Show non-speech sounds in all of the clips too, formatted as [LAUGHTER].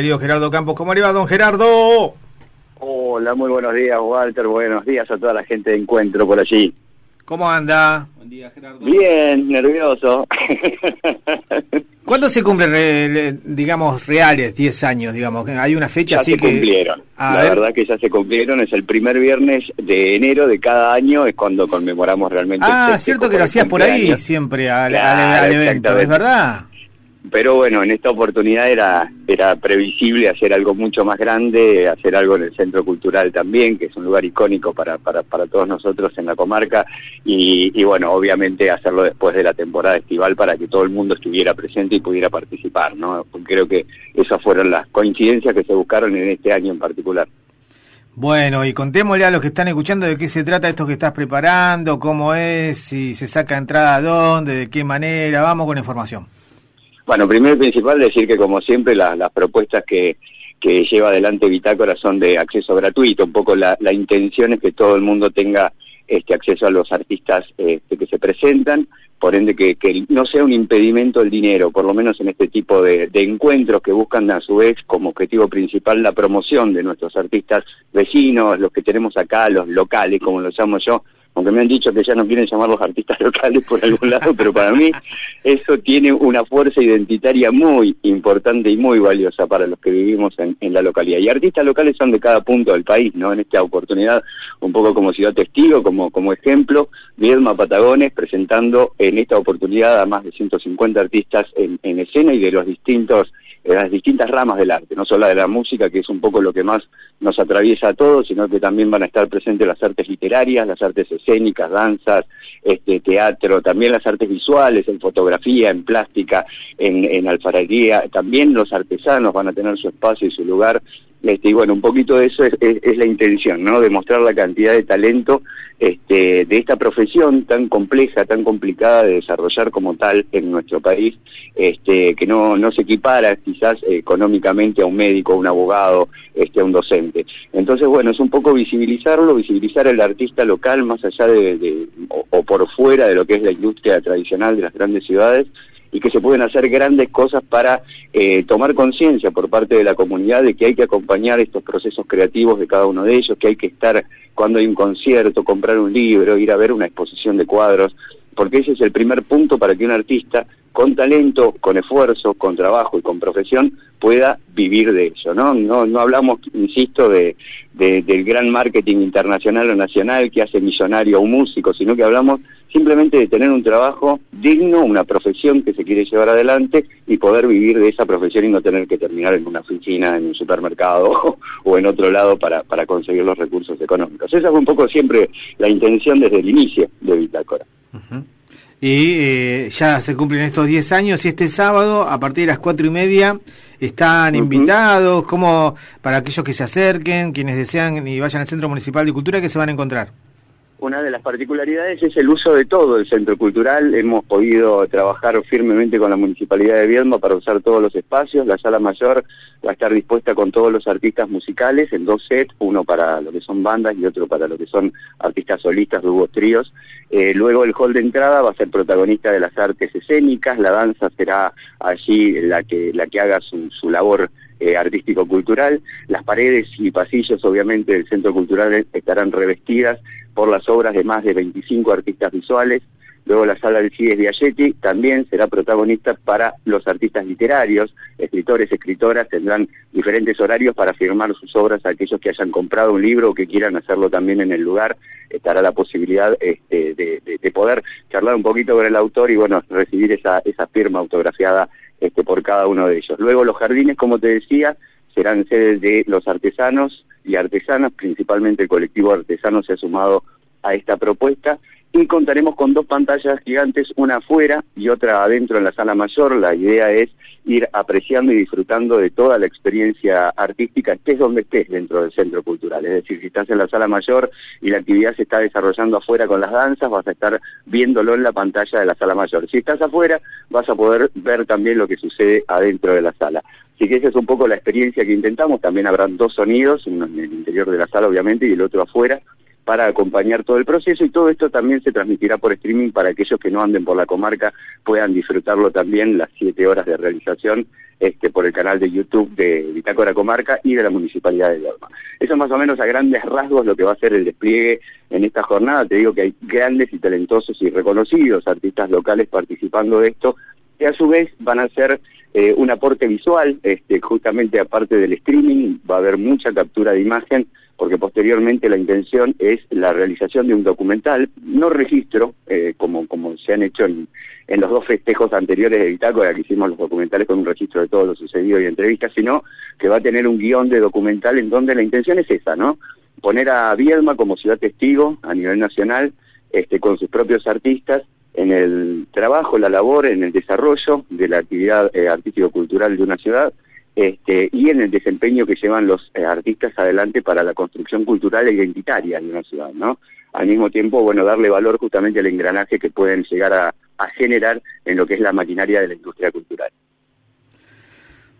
Querido Gerardo Campos, ¿cómo le va, don Gerardo? Hola, muy buenos días, Walter. Buenos días a toda la gente de encuentro por allí. ¿Cómo anda? Buen día, Gerardo. Bien, nervioso. [LAUGHS] ¿Cuándo se cumplen, digamos, reales 10 años, digamos? Hay una fecha ya así se que... cumplieron. A la ver. verdad que ya se cumplieron. Es el primer viernes de enero de cada año, es cuando conmemoramos realmente. el Ah, festejo cierto que por lo el hacías por ahí siempre al, al- Claro, al evento. ¿es verdad? Pero bueno, en esta oportunidad era, era previsible hacer algo mucho más grande, hacer algo en el Centro Cultural también, que es un lugar icónico para, para, para todos nosotros en la comarca, y, y bueno, obviamente hacerlo después de la temporada estival para que todo el mundo estuviera presente y pudiera participar, ¿no? Creo que esas fueron las coincidencias que se buscaron en este año en particular. Bueno, y contémosle a los que están escuchando de qué se trata esto que estás preparando, cómo es, si se saca entrada dónde, de qué manera, vamos con información. Bueno, primero y principal decir que como siempre la- las propuestas que, lleva adelante Bitácora son de acceso gratuito, un poco la, la intención es que todo el mundo tenga este acceso a los artistas este, que se presentan, por ende que, que no sea un impedimento el dinero, por lo menos en este tipo de, de encuentros que buscan a su vez como objetivo principal la promoción de nuestros artistas vecinos, los que tenemos acá, los locales, como los llamo yo, aunque me han dicho que ya no quieren llamar los artistas locales por algún lado, pero para mí eso tiene una fuerza identitaria muy importante y muy valiosa para los que vivimos en, en la localidad. Y artistas locales son de cada punto del país, ¿no? En esta oportunidad, un poco como ciudad testigo, como, como ejemplo, Viedma Patagones presentando en esta oportunidad a más de 150 artistas en, en escena y de los distintos de las distintas ramas del arte, no solo de la música, que es un poco lo que más nos atraviesa a todos, sino que también van a estar presentes las artes literarias, las artes escénicas, danzas, este, teatro, también las artes visuales, en fotografía, en plástica, en, en alfarería, también los artesanos van a tener su espacio y su lugar. Este, y bueno, un poquito de eso es, la intención, ¿no? Demostrar la cantidad de talento este, de esta profesión tan compleja, tan complicada de desarrollar como tal en nuestro país, este, que no, no se equipara quizás económicamente a un médico, a un abogado, este, a un docente. Entonces, bueno, es un poco visibilizarlo, visibilizar el artista local más allá de, de- o, o por fuera de lo que es la industria tradicional de las grandes ciudades y que se pueden hacer grandes cosas para eh, tomar conciencia por parte de la comunidad de que hay que acompañar estos procesos creativos de cada uno de ellos, que hay que estar cuando hay un concierto, comprar un libro, ir a ver una exposición de cuadros, porque ese es el primer punto para que un artista con talento, con esfuerzo, con trabajo y con profesión pueda vivir de eso, ¿no? No, no hablamos, insisto, de, de- del gran marketing internacional o nacional que hace millonario a un músico, sino que hablamos simplemente de tener un trabajo digno, una profesión que se quiere llevar adelante y poder vivir de esa profesión y no tener que terminar en una oficina, en un supermercado [LAUGHS] o en otro lado para, para conseguir los recursos económicos. Esa fue un poco siempre la intención desde el inicio de Bitácora. Y eh, ya se cumplen estos 10 años y este sábado, a partir de las cuatro y media, están invitados, como para aquellos que se acerquen, quienes desean y vayan al Centro Municipal de Cultura, que se van a encontrar. Una de las particularidades es el uso de todo el centro cultural. Hemos podido trabajar firmemente con la Municipalidad de Viedma para usar todos los espacios. La sala mayor va a estar dispuesta con todos los artistas musicales en dos sets, uno para lo que son bandas y otro para lo que son artistas solistas, dúos, tríos. Eh, luego el hall de entrada va a ser protagonista de las artes escénicas, la danza será allí la que, la que haga su, su labor eh, artístico-cultural. Las paredes y pasillos, obviamente, del Centro Cultural estarán revestidas por las obras de más de 25 artistas visuales. Luego la sala del CIDES Biagietti también será protagonista para los artistas literarios, escritores, escritoras, tendrán diferentes horarios para firmar sus obras aquellos que hayan comprado un libro o que quieran hacerlo también en el lugar. Estará la posibilidad este, de, de- de poder charlar un poquito con el autor y bueno, recibir esa, esa firma autografiada este, por cada uno de ellos. Luego los jardines, como te decía, serán sedes de los artesanos y artesanas, principalmente el colectivo artesano se ha sumado a esta propuesta y contaremos con dos pantallas gigantes, una afuera y otra adentro en la sala mayor. La idea es ir apreciando y disfrutando de toda la experiencia artística, estés donde estés dentro del centro cultural. Es decir, si estás en la sala mayor y la actividad se está desarrollando afuera con las danzas, vas a estar viéndolo en la pantalla de la sala mayor. Si estás afuera, vas a poder ver también lo que sucede adentro de la sala. Así que esa es un poco la experiencia que intentamos. También habrán dos sonidos, uno en el interior de la sala, obviamente, y el otro afuera, para acompañar todo el proceso y todo esto también se transmitirá por streaming para aquellos que no anden por la comarca puedan disfrutarlo también las siete horas de realización este, por el canal de YouTube de Bitácora Comarca y de la Municipalidad de Lorma. Eso es más o menos a grandes rasgos lo que va a ser el despliegue en esta jornada. Te digo que hay grandes y talentosos y reconocidos artistas locales participando de esto, que a su vez van a ser eh, un aporte visual, este, justamente aparte del streaming, va a haber mucha captura de imagen, porque posteriormente la intención es la realización de un documental, no registro, eh, como, como se han hecho en, los dos festejos anteriores de Bitácora, que hicimos los documentales con un registro de todo lo sucedido y entrevistas, sino que va a tener un guion de documental en donde la intención es esa, ¿no? Poner a Viedma como ciudad testigo a nivel nacional, este, con sus propios artistas, en el trabajo, la labor, en el desarrollo de la actividad eh, artístico-cultural de una ciudad este, y en el desempeño que llevan los eh, artistas adelante para la construcción cultural e identitaria de una ciudad, ¿no? Al mismo tiempo, bueno, darle valor justamente al engranaje que pueden llegar a, a generar en lo que es la maquinaria de la industria cultural.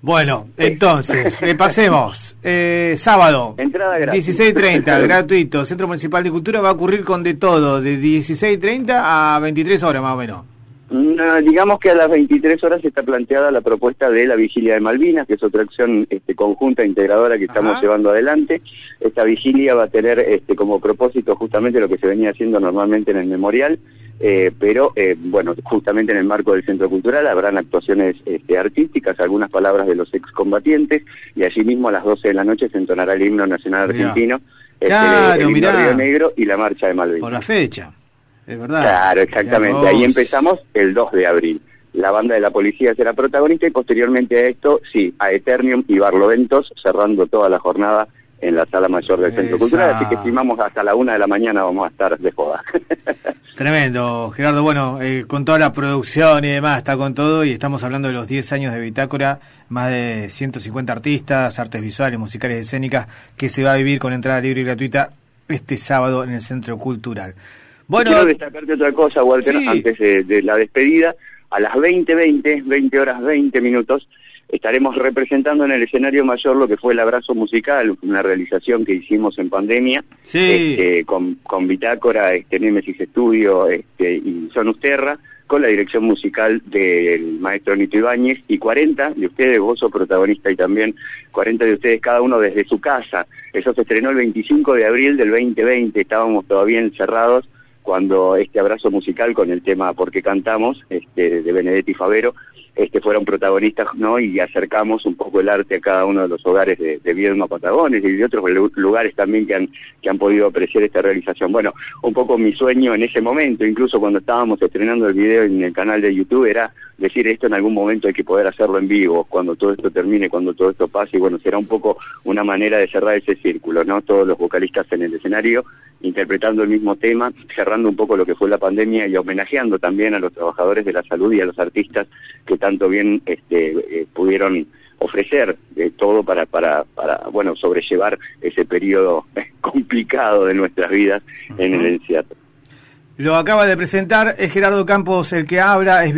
Bueno, entonces. Eh, sábado, Entrada gratis. 16.30, [LAUGHS] gratuito. Centro Municipal de Cultura va a ocurrir con de todo, de 16.30 a 23 horas más o menos. No, digamos que a las 23 horas está planteada la propuesta de la Vigilia de Malvinas, que es otra acción este, conjunta integradora que estamos Ajá. llevando adelante. Esta vigilia va a tener este, como propósito justamente lo que se venía haciendo normalmente en el memorial, eh, pero eh, bueno, justamente en el marco del Centro Cultural habrán actuaciones este, artísticas, algunas palabras de los excombatientes, y allí mismo a las 12 de la noche se entonará el himno nacional Mirá. argentino, este, Claro, el himno. Río Negro y la marcha de Malvinas. Por la fecha, es verdad. Claro, exactamente. Ahí empezamos el 2 de abril. La banda de la policía será protagonista y posteriormente a esto, sí, a Eternium y Barloventos cerrando toda la jornada en la sala mayor del Centro Esa. Cultural. Así que estimamos hasta la una de la mañana vamos a estar de joda. [LAUGHS] Tremendo, Gerardo. Bueno, eh, con toda la producción y demás, está con todo y estamos hablando de los 10 años de Bitácora, más de 150 artistas, artes visuales, musicales, escénicas, que se va a vivir con entrada libre y gratuita este sábado en el Centro Cultural. Bueno, Quiero destacarte otra cosa, Walter, Sí. antes de, de la despedida. A las 20.20, 20 horas 20 minutos, estaremos representando en el escenario mayor lo que fue el abrazo musical, una realización que hicimos en pandemia. sí, este, con, con Bitácora, este, Nemesis Estudio este, y Sonusterra, con la dirección musical del maestro Nito Ibáñez y 40 de ustedes, vos sos protagonista y también 40 de ustedes cada uno desde su casa. Eso se estrenó el 25 de abril del 2020, estábamos todavía encerrados cuando este abrazo musical con el tema Porque cantamos, este, de Benedetti Favero, este, fueron protagonistas, ¿no? Y acercamos un poco el arte a cada uno de los hogares de, de Viedma Patagones y de otros lu- lugares también que han, que han podido apreciar esta realización. Bueno, un poco mi sueño en ese momento, incluso cuando estábamos estrenando el video en el canal de YouTube, era decir esto en algún momento hay que poder hacerlo en vivo, cuando todo esto termine, cuando todo esto pase, y bueno, será un poco una manera de cerrar ese círculo, ¿no? Todos los vocalistas en el escenario interpretando el mismo tema, cerrando un poco lo que fue la pandemia y homenajeando también a los trabajadores de la salud y a los artistas que tanto bien este, eh, pudieron ofrecer eh, todo para, para, para, bueno, sobrellevar ese periodo eh, [LAUGHS] complicado de nuestras vidas en el encierro. lo acaba de presentar, es Gerardo Campos el que habla, es